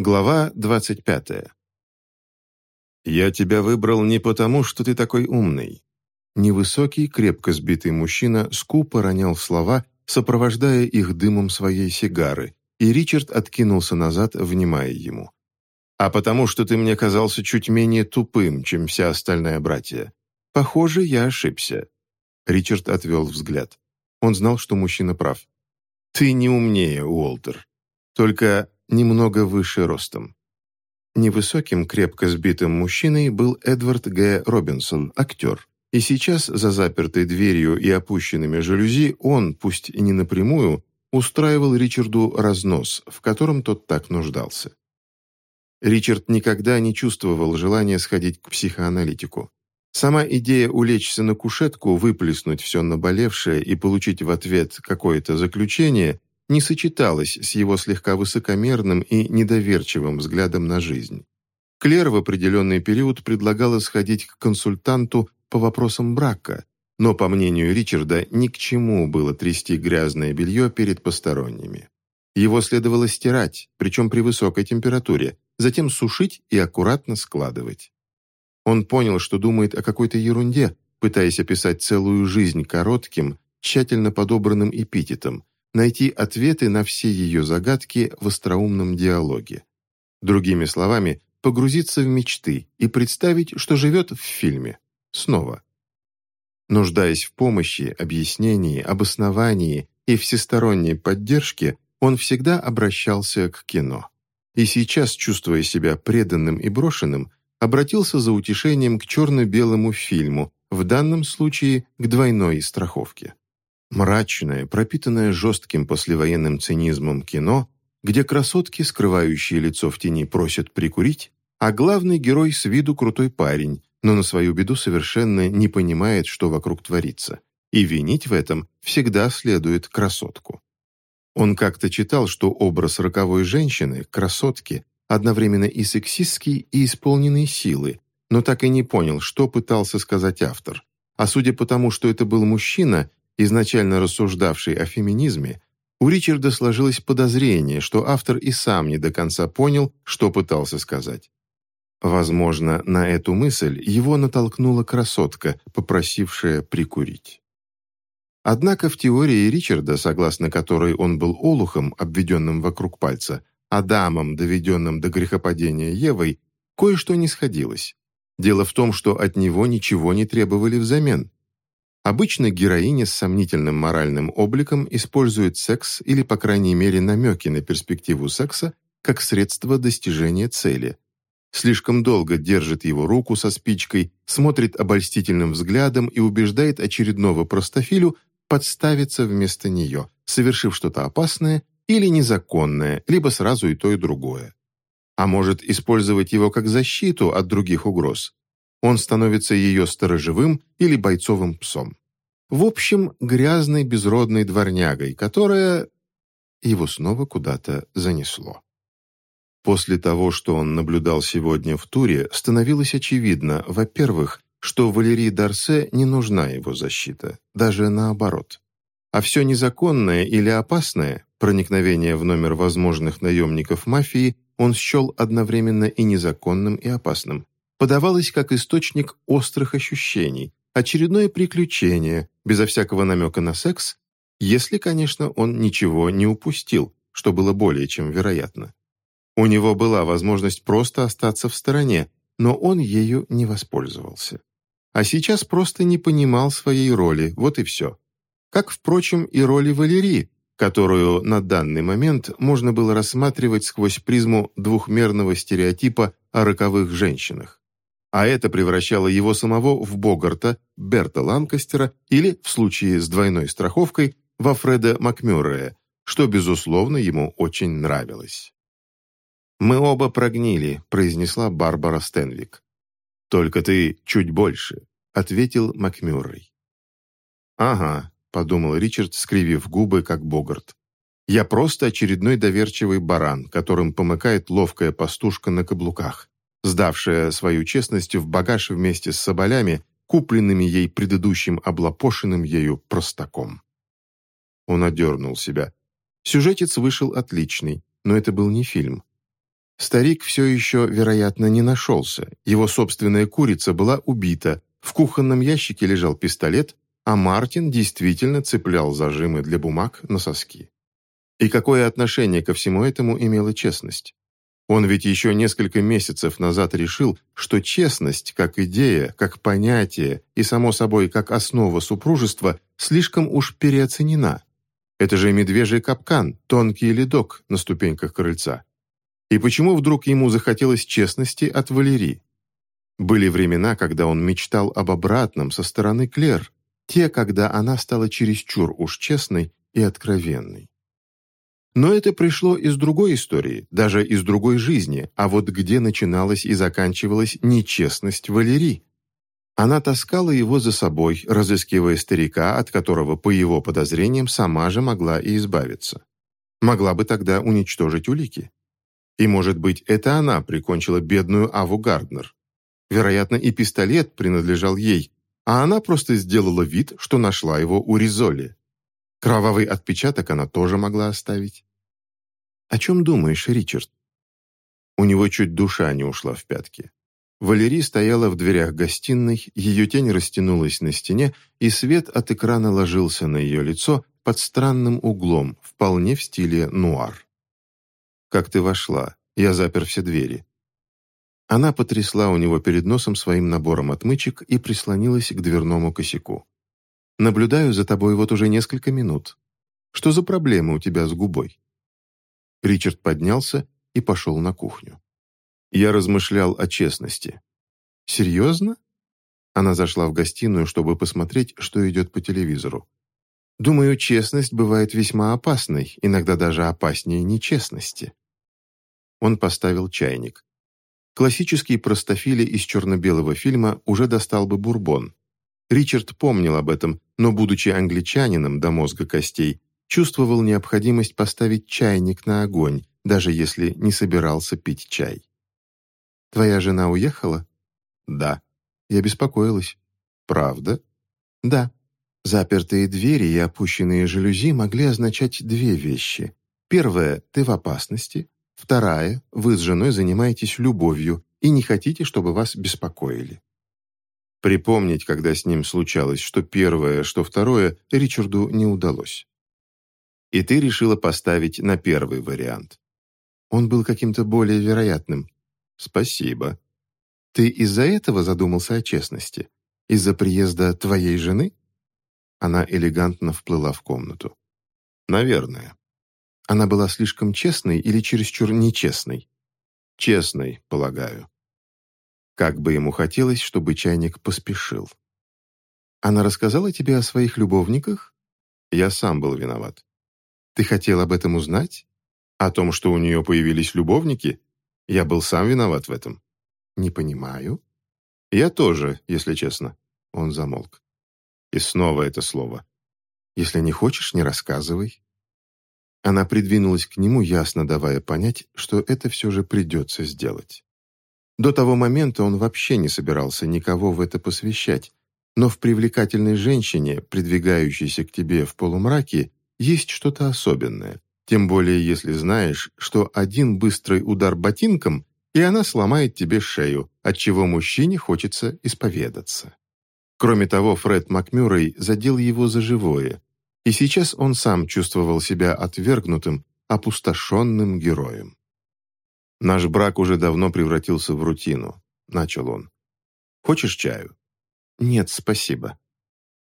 Глава 25. «Я тебя выбрал не потому, что ты такой умный». Невысокий, крепко сбитый мужчина скупо ронял слова, сопровождая их дымом своей сигары, и Ричард откинулся назад, внимая ему. «А потому, что ты мне казался чуть менее тупым, чем вся остальная братья. Похоже, я ошибся». Ричард отвел взгляд. Он знал, что мужчина прав. «Ты не умнее, Уолтер. Только немного выше ростом. Невысоким, крепко сбитым мужчиной был Эдвард Г. Робинсон, актер. И сейчас, за запертой дверью и опущенными жалюзи, он, пусть и не напрямую, устраивал Ричарду разнос, в котором тот так нуждался. Ричард никогда не чувствовал желания сходить к психоаналитику. Сама идея улечься на кушетку, выплеснуть все наболевшее и получить в ответ какое-то заключение не сочеталось с его слегка высокомерным и недоверчивым взглядом на жизнь. Клер в определенный период предлагала сходить к консультанту по вопросам брака, но, по мнению Ричарда, ни к чему было трясти грязное белье перед посторонними. Его следовало стирать, причем при высокой температуре, затем сушить и аккуратно складывать. Он понял, что думает о какой-то ерунде, пытаясь описать целую жизнь коротким, тщательно подобранным эпитетом, найти ответы на все ее загадки в остроумном диалоге. Другими словами, погрузиться в мечты и представить, что живет в фильме. Снова. Нуждаясь в помощи, объяснении, обосновании и всесторонней поддержке, он всегда обращался к кино. И сейчас, чувствуя себя преданным и брошенным, обратился за утешением к черно-белому фильму, в данном случае к двойной страховке. Мрачное, пропитанное жестким послевоенным цинизмом кино, где красотки, скрывающие лицо в тени, просят прикурить, а главный герой с виду крутой парень, но на свою беду совершенно не понимает, что вокруг творится. И винить в этом всегда следует красотку. Он как-то читал, что образ роковой женщины, красотки, одновременно и сексистский, и исполненный силы, но так и не понял, что пытался сказать автор. А судя по тому, что это был мужчина, изначально рассуждавший о феминизме, у Ричарда сложилось подозрение, что автор и сам не до конца понял, что пытался сказать. Возможно, на эту мысль его натолкнула красотка, попросившая прикурить. Однако в теории Ричарда, согласно которой он был олухом, обведенным вокруг пальца, Адамом, доведенным до грехопадения Евой, кое-что не сходилось. Дело в том, что от него ничего не требовали взамен. Обычно героиня с сомнительным моральным обликом использует секс или, по крайней мере, намеки на перспективу секса как средство достижения цели. Слишком долго держит его руку со спичкой, смотрит обольстительным взглядом и убеждает очередного простофилю подставиться вместо нее, совершив что-то опасное или незаконное, либо сразу и то, и другое. А может использовать его как защиту от других угроз, он становится ее сторожевым или бойцовым псом. В общем, грязной безродной дворнягой, которая... Его снова куда-то занесло. После того, что он наблюдал сегодня в туре, становилось очевидно, во-первых, что Валерии Дарсе не нужна его защита, даже наоборот. А все незаконное или опасное, проникновение в номер возможных наемников мафии, он счел одновременно и незаконным, и опасным подавалось как источник острых ощущений, очередное приключение, безо всякого намека на секс, если, конечно, он ничего не упустил, что было более чем вероятно. У него была возможность просто остаться в стороне, но он ею не воспользовался. А сейчас просто не понимал своей роли, вот и все. Как, впрочем, и роли Валерии, которую на данный момент можно было рассматривать сквозь призму двухмерного стереотипа о роковых женщинах а это превращало его самого в Богарта, Берта Ланкастера или, в случае с двойной страховкой, во Фреда Макмюррея, что, безусловно, ему очень нравилось. «Мы оба прогнили», — произнесла Барбара Стенвик. «Только ты чуть больше», — ответил Макмюррей. «Ага», — подумал Ричард, скривив губы, как Богарт. «Я просто очередной доверчивый баран, которым помыкает ловкая пастушка на каблуках сдавшая свою честность в багаж вместе с соболями, купленными ей предыдущим облапошенным ею простаком. Он одернул себя. Сюжетец вышел отличный, но это был не фильм. Старик все еще, вероятно, не нашелся. Его собственная курица была убита, в кухонном ящике лежал пистолет, а Мартин действительно цеплял зажимы для бумаг на соски. И какое отношение ко всему этому имела честность? Он ведь еще несколько месяцев назад решил, что честность, как идея, как понятие и, само собой, как основа супружества, слишком уж переоценена. Это же медвежий капкан, тонкий ледок на ступеньках крыльца. И почему вдруг ему захотелось честности от Валерии? Были времена, когда он мечтал об обратном со стороны Клер, те, когда она стала чересчур уж честной и откровенной. Но это пришло из другой истории, даже из другой жизни, а вот где начиналась и заканчивалась нечестность Валерии. Она таскала его за собой, разыскивая старика, от которого, по его подозрениям, сама же могла и избавиться. Могла бы тогда уничтожить улики. И, может быть, это она прикончила бедную Аву Гарднер. Вероятно, и пистолет принадлежал ей, а она просто сделала вид, что нашла его у Ризоли. Кровавый отпечаток она тоже могла оставить. «О чем думаешь, Ричард?» У него чуть душа не ушла в пятки. Валерий стояла в дверях гостиной, ее тень растянулась на стене, и свет от экрана ложился на ее лицо под странным углом, вполне в стиле нуар. «Как ты вошла? Я запер все двери». Она потрясла у него перед носом своим набором отмычек и прислонилась к дверному косяку. «Наблюдаю за тобой вот уже несколько минут. Что за проблемы у тебя с губой?» Ричард поднялся и пошел на кухню. Я размышлял о честности. «Серьезно?» Она зашла в гостиную, чтобы посмотреть, что идет по телевизору. «Думаю, честность бывает весьма опасной, иногда даже опаснее нечестности». Он поставил чайник. Классический простофили из черно-белого фильма уже достал бы бурбон. Ричард помнил об этом, но, будучи англичанином до мозга костей, чувствовал необходимость поставить чайник на огонь, даже если не собирался пить чай. «Твоя жена уехала?» «Да». Я беспокоилась. «Правда?» «Да». Запертые двери и опущенные жалюзи могли означать две вещи. Первая – ты в опасности. Вторая – вы с женой занимаетесь любовью и не хотите, чтобы вас беспокоили. Припомнить, когда с ним случалось, что первое, что второе, Ричарду не удалось и ты решила поставить на первый вариант. Он был каким-то более вероятным. Спасибо. Ты из-за этого задумался о честности? Из-за приезда твоей жены? Она элегантно вплыла в комнату. Наверное. Она была слишком честной или чересчур нечестной? Честной, полагаю. Как бы ему хотелось, чтобы чайник поспешил. Она рассказала тебе о своих любовниках? Я сам был виноват. Ты хотел об этом узнать? О том, что у нее появились любовники? Я был сам виноват в этом. Не понимаю. Я тоже, если честно. Он замолк. И снова это слово. Если не хочешь, не рассказывай. Она придвинулась к нему, ясно давая понять, что это все же придется сделать. До того момента он вообще не собирался никого в это посвящать, но в привлекательной женщине, придвигающейся к тебе в полумраке, есть что-то особенное, тем более если знаешь, что один быстрый удар ботинком, и она сломает тебе шею, от чего мужчине хочется исповедаться. Кроме того, Фред Макмюррей задел его за живое, и сейчас он сам чувствовал себя отвергнутым, опустошенным героем. «Наш брак уже давно превратился в рутину», — начал он. «Хочешь чаю?» «Нет, спасибо».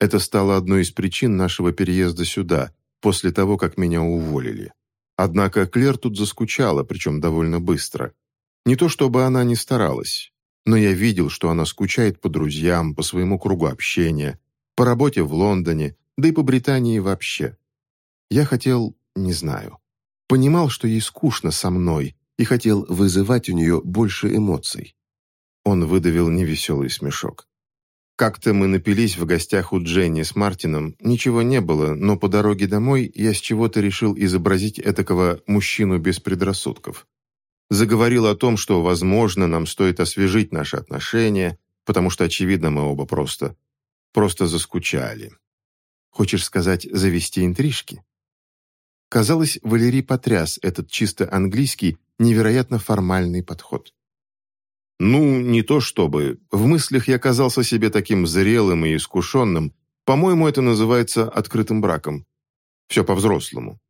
Это стало одной из причин нашего переезда сюда, после того, как меня уволили. Однако Клер тут заскучала, причем довольно быстро. Не то чтобы она не старалась, но я видел, что она скучает по друзьям, по своему кругу общения, по работе в Лондоне, да и по Британии вообще. Я хотел, не знаю, понимал, что ей скучно со мной и хотел вызывать у нее больше эмоций. Он выдавил невеселый смешок. Как-то мы напились в гостях у Дженни с Мартином, ничего не было, но по дороге домой я с чего-то решил изобразить этакого мужчину без предрассудков. Заговорил о том, что, возможно, нам стоит освежить наши отношения, потому что, очевидно, мы оба просто... просто заскучали. Хочешь сказать, завести интрижки? Казалось, Валерий потряс этот чисто английский, невероятно формальный подход. «Ну, не то чтобы. В мыслях я казался себе таким зрелым и искушенным. По-моему, это называется открытым браком. Все по-взрослому».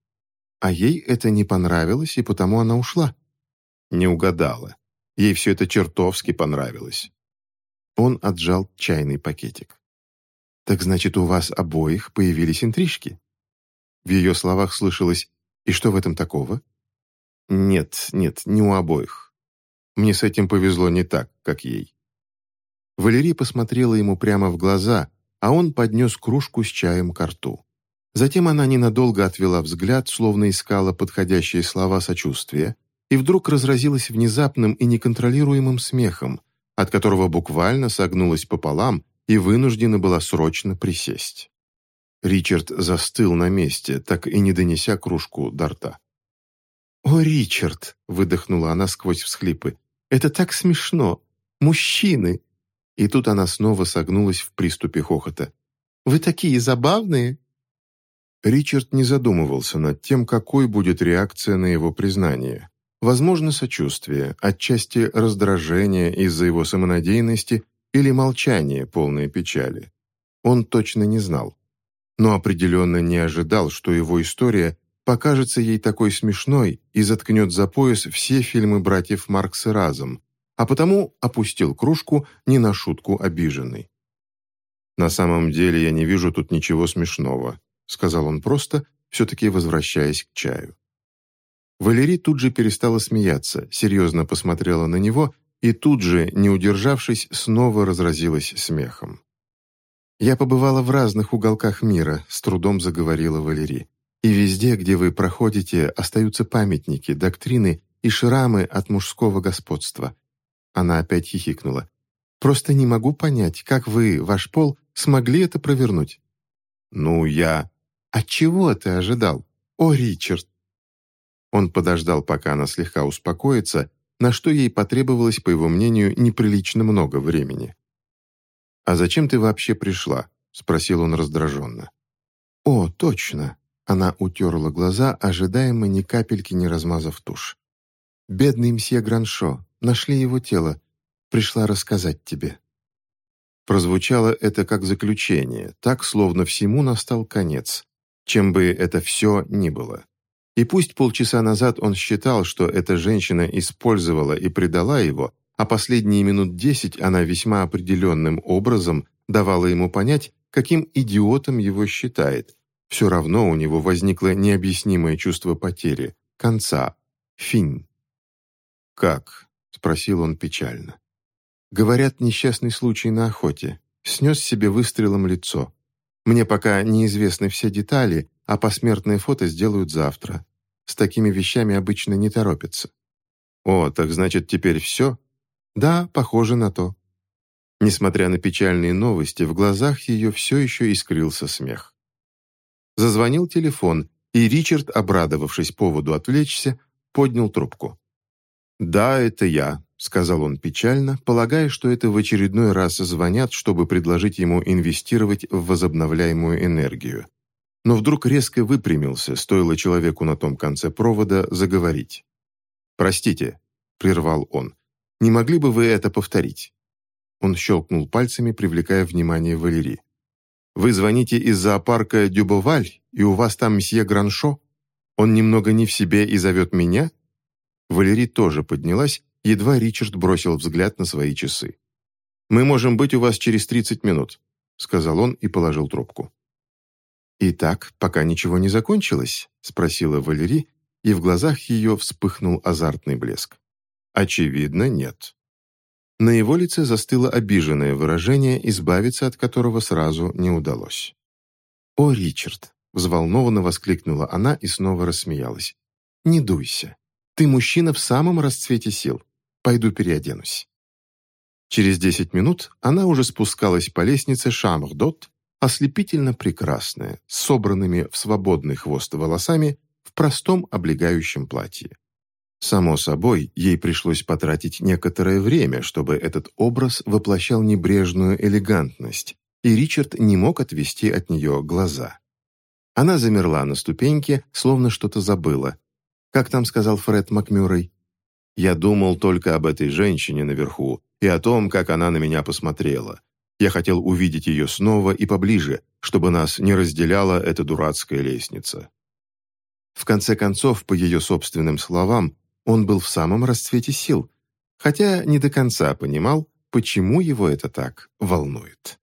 А ей это не понравилось, и потому она ушла. Не угадала. Ей все это чертовски понравилось. Он отжал чайный пакетик. «Так значит, у вас обоих появились интрижки?» В ее словах слышалось «И что в этом такого?» «Нет, нет, не у обоих. Мне с этим повезло не так, как ей». Валерия посмотрела ему прямо в глаза, а он поднес кружку с чаем к рту. Затем она ненадолго отвела взгляд, словно искала подходящие слова сочувствия, и вдруг разразилась внезапным и неконтролируемым смехом, от которого буквально согнулась пополам и вынуждена была срочно присесть. Ричард застыл на месте, так и не донеся кружку до рта. «О, Ричард!» — выдохнула она сквозь всхлипы. «Это так смешно! Мужчины!» И тут она снова согнулась в приступе хохота. «Вы такие забавные!» Ричард не задумывался над тем, какой будет реакция на его признание. Возможно, сочувствие, отчасти раздражение из-за его самонадеянности или молчание, полное печали. Он точно не знал. Но определенно не ожидал, что его история покажется ей такой смешной и заткнет за пояс все фильмы братьев Маркса разом, а потому опустил кружку, не на шутку обиженный. «На самом деле я не вижу тут ничего смешного», сказал он просто, все-таки возвращаясь к чаю. Валерий тут же перестала смеяться, серьезно посмотрела на него и тут же, не удержавшись, снова разразилась смехом. «Я побывала в разных уголках мира», — с трудом заговорила Валерий. «И везде, где вы проходите, остаются памятники, доктрины и шрамы от мужского господства». Она опять хихикнула. «Просто не могу понять, как вы, ваш пол, смогли это провернуть». «Ну, я...» «А чего ты ожидал? О, Ричард, он подождал, пока она слегка успокоится, на что ей потребовалось, по его мнению, неприлично много времени. «А зачем ты вообще пришла?» — спросил он раздраженно. «О, точно!» — она утерла глаза, ожидаемо ни капельки не размазав тушь. «Бедный мсье Граншо, нашли его тело. Пришла рассказать тебе». Прозвучало это как заключение, так, словно всему настал конец, чем бы это все ни было. И пусть полчаса назад он считал, что эта женщина использовала и предала его, а последние минут десять она весьма определенным образом давала ему понять, каким идиотом его считает, все равно у него возникло необъяснимое чувство потери, конца, фин. «Как?» — спросил он печально. «Говорят, несчастный случай на охоте. Снес себе выстрелом лицо. Мне пока неизвестны все детали, а посмертное фото сделают завтра. С такими вещами обычно не торопятся. О, так значит, теперь все? Да, похоже на то. Несмотря на печальные новости, в глазах ее все еще искрился смех. Зазвонил телефон, и Ричард, обрадовавшись поводу отвлечься, поднял трубку. «Да, это я», — сказал он печально, полагая, что это в очередной раз звонят, чтобы предложить ему инвестировать в возобновляемую энергию но вдруг резко выпрямился, стоило человеку на том конце провода заговорить. «Простите», — прервал он, — «не могли бы вы это повторить?» Он щелкнул пальцами, привлекая внимание Валерии. «Вы звоните из зоопарка Дюбоваль, и у вас там месье Граншо? Он немного не в себе и зовет меня?» Валерий тоже поднялась, едва Ричард бросил взгляд на свои часы. «Мы можем быть у вас через тридцать минут», — сказал он и положил трубку. «Итак, пока ничего не закончилось?» — спросила Валерий, и в глазах ее вспыхнул азартный блеск. «Очевидно, нет». На его лице застыло обиженное выражение, избавиться от которого сразу не удалось. «О, Ричард!» — взволнованно воскликнула она и снова рассмеялась. «Не дуйся. Ты мужчина в самом расцвете сил. Пойду переоденусь». Через десять минут она уже спускалась по лестнице Шамрдот, ослепительно прекрасная, с собранными в свободный хвост волосами, в простом облегающем платье. Само собой, ей пришлось потратить некоторое время, чтобы этот образ воплощал небрежную элегантность, и Ричард не мог отвести от нее глаза. Она замерла на ступеньке, словно что-то забыла. Как там сказал Фред Макмюррей? «Я думал только об этой женщине наверху и о том, как она на меня посмотрела. Я хотел увидеть ее снова и поближе, чтобы нас не разделяла эта дурацкая лестница». В конце концов, по ее собственным словам, он был в самом расцвете сил, хотя не до конца понимал, почему его это так волнует.